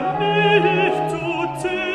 nicht zu zählen.